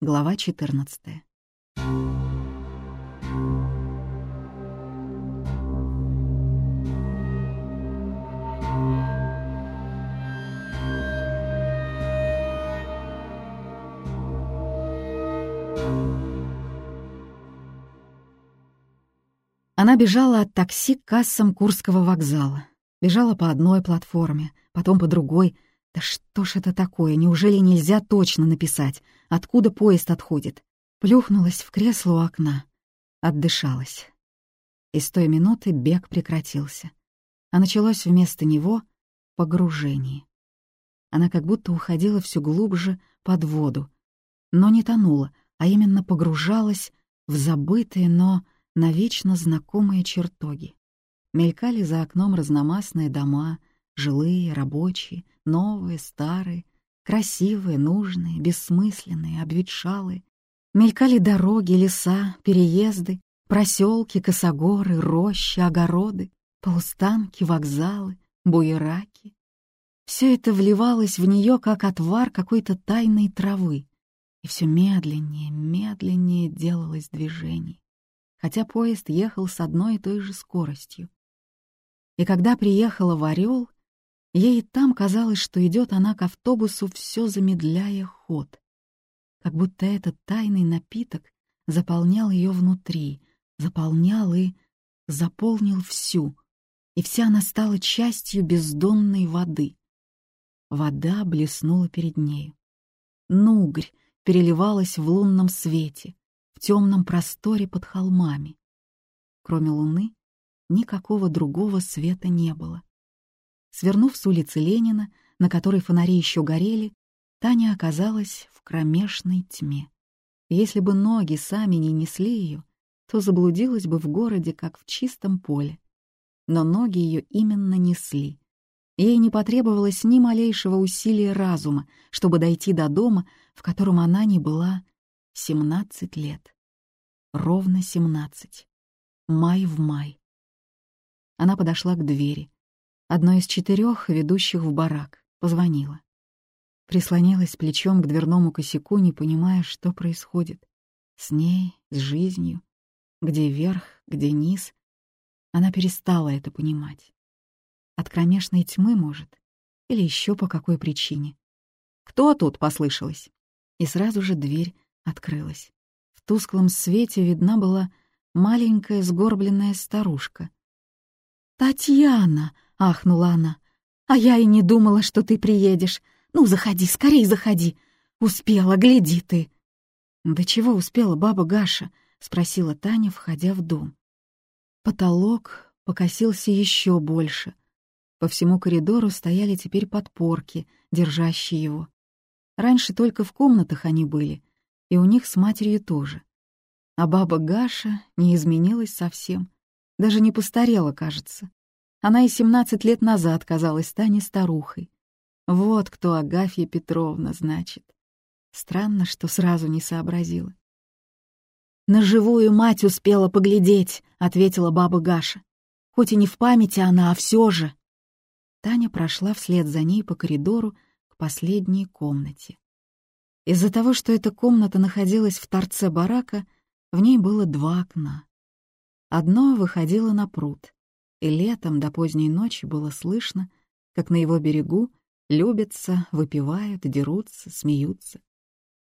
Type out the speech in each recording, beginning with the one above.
Глава 14. Она бежала от такси к кассам Курского вокзала. Бежала по одной платформе, потом по другой. Да что ж это такое? Неужели нельзя точно написать, откуда поезд отходит? Плюхнулась в кресло у окна. Отдышалась. И с той минуты бег прекратился. А началось вместо него погружение. Она как будто уходила все глубже под воду, но не тонула, а именно погружалась в забытые, но навечно знакомые чертоги. Мелькали за окном разномастные дома, жилые, рабочие, новые, старые, красивые, нужные, бессмысленные, обветшалые. Мелькали дороги, леса, переезды, проселки, косогоры, рощи, огороды, полустанки, вокзалы, буераки. Все это вливалось в нее, как отвар какой-то тайной травы, и все медленнее, медленнее делалось движение хотя поезд ехал с одной и той же скоростью. И когда приехала в Орел, ей там казалось, что идет она к автобусу, все замедляя ход. Как будто этот тайный напиток заполнял ее внутри, заполнял и заполнил всю, и вся она стала частью бездонной воды. Вода блеснула перед нею. Нугрь переливалась в лунном свете, в темном просторе под холмами. Кроме луны, никакого другого света не было. Свернув с улицы Ленина, на которой фонари еще горели, Таня оказалась в кромешной тьме. Если бы ноги сами не несли ее, то заблудилась бы в городе, как в чистом поле. Но ноги ее именно несли. Ей не потребовалось ни малейшего усилия разума, чтобы дойти до дома, в котором она не была Семнадцать лет. Ровно семнадцать. Май в май. Она подошла к двери. Одной из четырех, ведущих в барак. Позвонила. Прислонилась плечом к дверному косяку, не понимая, что происходит. С ней, с жизнью. Где верх, где низ. Она перестала это понимать. От кромешной тьмы, может? Или еще по какой причине? «Кто тут?» — послышалось. И сразу же дверь открылась. В тусклом свете видна была маленькая сгорбленная старушка. «Татьяна!» — ахнула она. «А я и не думала, что ты приедешь. Ну, заходи, скорей заходи. Успела, гляди ты!» «Да чего успела баба Гаша?» — спросила Таня, входя в дом. Потолок покосился еще больше. По всему коридору стояли теперь подпорки, держащие его. Раньше только в комнатах они были, и у них с матерью тоже. А баба Гаша не изменилась совсем, даже не постарела, кажется. Она и семнадцать лет назад казалась Тане старухой. Вот кто Агафья Петровна, значит. Странно, что сразу не сообразила. «На живую мать успела поглядеть», — ответила баба Гаша. «Хоть и не в памяти она, а все же». Таня прошла вслед за ней по коридору к последней комнате. Из-за того, что эта комната находилась в торце барака, в ней было два окна. Одно выходило на пруд, и летом до поздней ночи было слышно, как на его берегу любятся, выпивают, дерутся, смеются.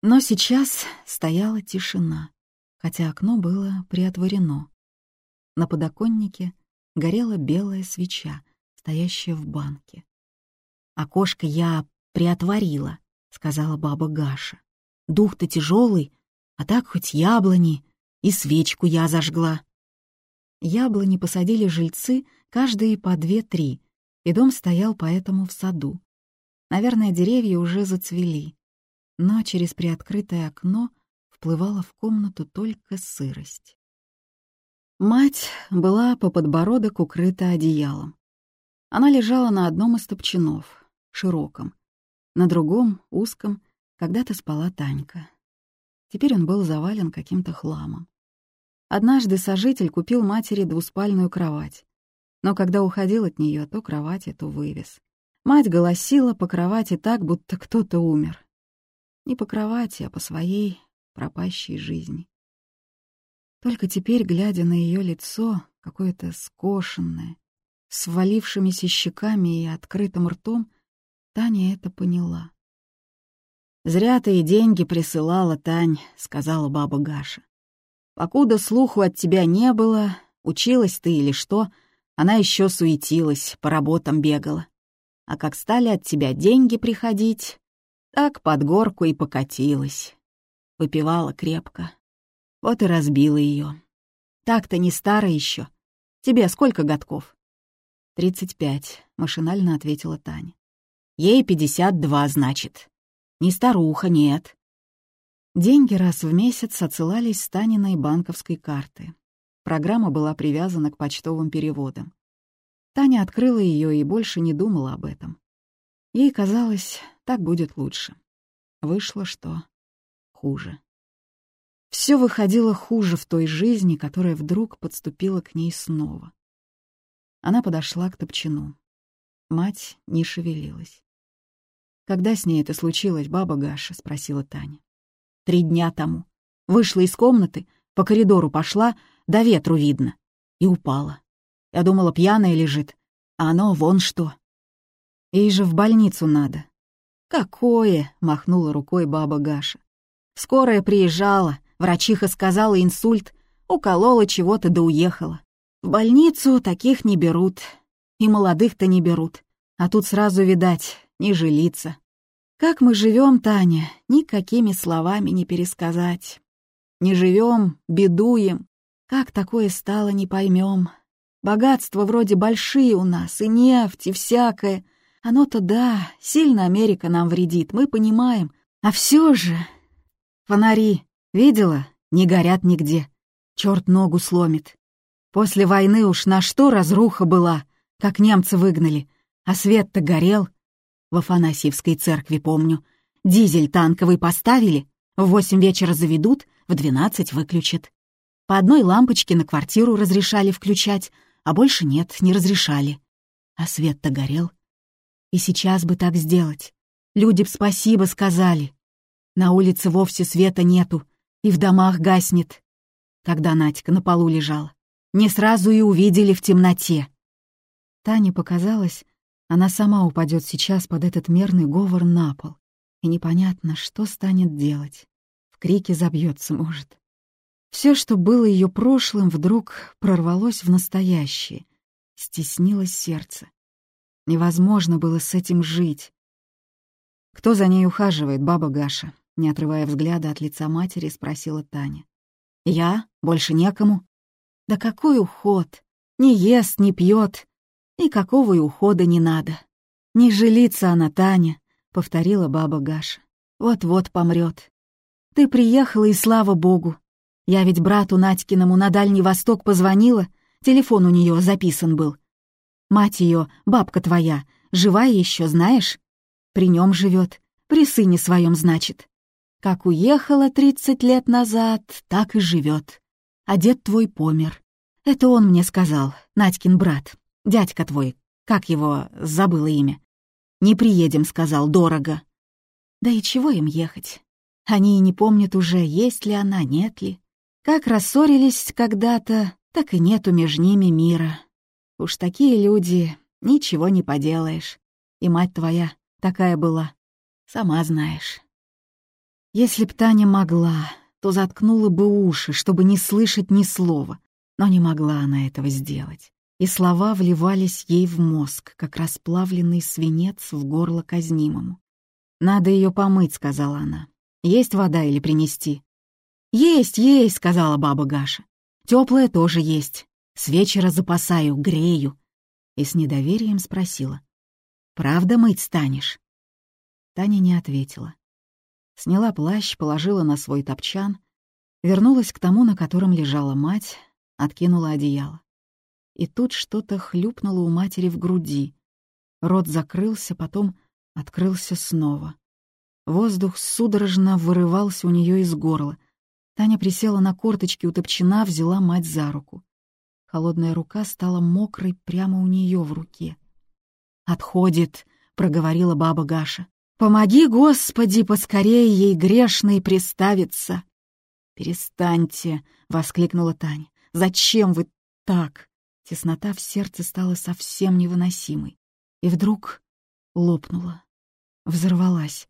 Но сейчас стояла тишина, хотя окно было приотворено. На подоконнике горела белая свеча, стоящая в банке. Окошко я приотворила, — сказала баба Гаша. «Дух-то тяжелый, а так хоть яблони, и свечку я зажгла». Яблони посадили жильцы, каждые по две-три, и дом стоял поэтому в саду. Наверное, деревья уже зацвели, но через приоткрытое окно вплывала в комнату только сырость. Мать была по подбородок укрыта одеялом. Она лежала на одном из топчанов, широком, на другом, узком, когда-то спала Танька. Теперь он был завален каким-то хламом. Однажды сожитель купил матери двуспальную кровать, но когда уходил от нее, то кровать эту вывез. Мать голосила по кровати так, будто кто-то умер. Не по кровати, а по своей пропащей жизни. Только теперь, глядя на ее лицо, какое-то скошенное, с валившимися щеками и открытым ртом, Таня это поняла. «Зря ты и деньги присылала, Тань», — сказала баба Гаша. «Покуда слуху от тебя не было, училась ты или что, она еще суетилась, по работам бегала. А как стали от тебя деньги приходить, так под горку и покатилась. Выпивала крепко. Вот и разбила ее. Так-то не старая еще. Тебе сколько годков? «Тридцать пять», — машинально ответила Таня. «Ей пятьдесят два, значит. Не старуха, нет». Деньги раз в месяц отсылались с Таниной банковской карты. Программа была привязана к почтовым переводам. Таня открыла ее и больше не думала об этом. Ей казалось, так будет лучше. Вышло что? Хуже. Все выходило хуже в той жизни, которая вдруг подступила к ней снова. Она подошла к топчину. Мать не шевелилась. «Когда с ней это случилось, баба Гаша?» — спросила Таня. «Три дня тому. Вышла из комнаты, по коридору пошла, до ветру видно. И упала. Я думала, пьяная лежит, а оно вон что. Ей же в больницу надо. «Какое?» — махнула рукой баба Гаша. «Скорая приезжала, врачиха сказала инсульт, уколола чего-то да уехала. В больницу таких не берут, и молодых-то не берут, а тут сразу, видать, не жилиться. Как мы живем, Таня, никакими словами не пересказать. Не живем, бедуем. Как такое стало, не поймем. Богатства вроде большие у нас, и нефть, и всякое, оно-то да, сильно Америка нам вредит, мы понимаем. А все же... Фонари, видела? Не горят нигде. Черт ногу сломит. После войны уж на что разруха была, как немцы выгнали. А свет-то горел. В Афанасьевской церкви, помню. Дизель танковый поставили, в восемь вечера заведут, в двенадцать выключат. По одной лампочке на квартиру разрешали включать, а больше нет, не разрешали. А свет-то горел. И сейчас бы так сделать. Люди б спасибо сказали. На улице вовсе света нету, и в домах гаснет. Когда Надька на полу лежала, не сразу и увидели в темноте. Тане показалось, она сама упадет сейчас под этот мерный говор на пол, и непонятно, что станет делать. В крике забьется, может. Все, что было ее прошлым, вдруг прорвалось в настоящее, стеснилось сердце. Невозможно было с этим жить. «Кто за ней ухаживает, баба Гаша?» Не отрывая взгляда от лица матери, спросила Таня. «Я? Больше некому?» «Да какой уход? Не ест, не пьет. Никакого и ухода не надо. Не жилится она, Таня», — повторила баба Гаша. «Вот-вот помрет. Ты приехала, и слава богу. Я ведь брату Надькиному на Дальний Восток позвонила, телефон у нее записан был. Мать ее, бабка твоя, живая еще, знаешь? При нем живет, при сыне своем, значит. Как уехала тридцать лет назад, так и живет. А дед твой помер. Это он мне сказал, Надькин брат, дядька твой, как его, забыла имя. «Не приедем», — сказал, — «дорого». Да и чего им ехать? Они и не помнят уже, есть ли она, нет ли. Как рассорились когда-то, так и нету между ними мира. Уж такие люди, ничего не поделаешь. И мать твоя такая была, сама знаешь. Если б Таня могла, то заткнула бы уши, чтобы не слышать ни слова, но не могла она этого сделать. И слова вливались ей в мозг, как расплавленный свинец в горло казнимому. «Надо ее помыть», — сказала она. «Есть вода или принести?» «Есть, есть», — сказала баба Гаша. «Теплая тоже есть. С вечера запасаю, грею». И с недоверием спросила. «Правда мыть станешь?» Таня не ответила. Сняла плащ, положила на свой топчан, вернулась к тому, на котором лежала мать, откинула одеяло. И тут что-то хлюпнуло у матери в груди. Рот закрылся, потом открылся снова. Воздух судорожно вырывался у нее из горла. Таня присела на корточки у топчина, взяла мать за руку. Холодная рука стала мокрой прямо у нее в руке. «Отходит», — проговорила баба Гаша. «Помоги, Господи, поскорее ей грешной приставиться!» «Перестаньте!» — воскликнула Таня. «Зачем вы так?» Теснота в сердце стала совсем невыносимой. И вдруг лопнула, взорвалась.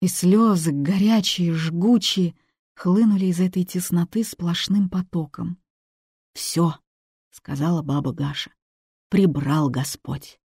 И слезы, горячие, жгучие, хлынули из этой тесноты сплошным потоком. «Все», — сказала баба Гаша, — «прибрал Господь».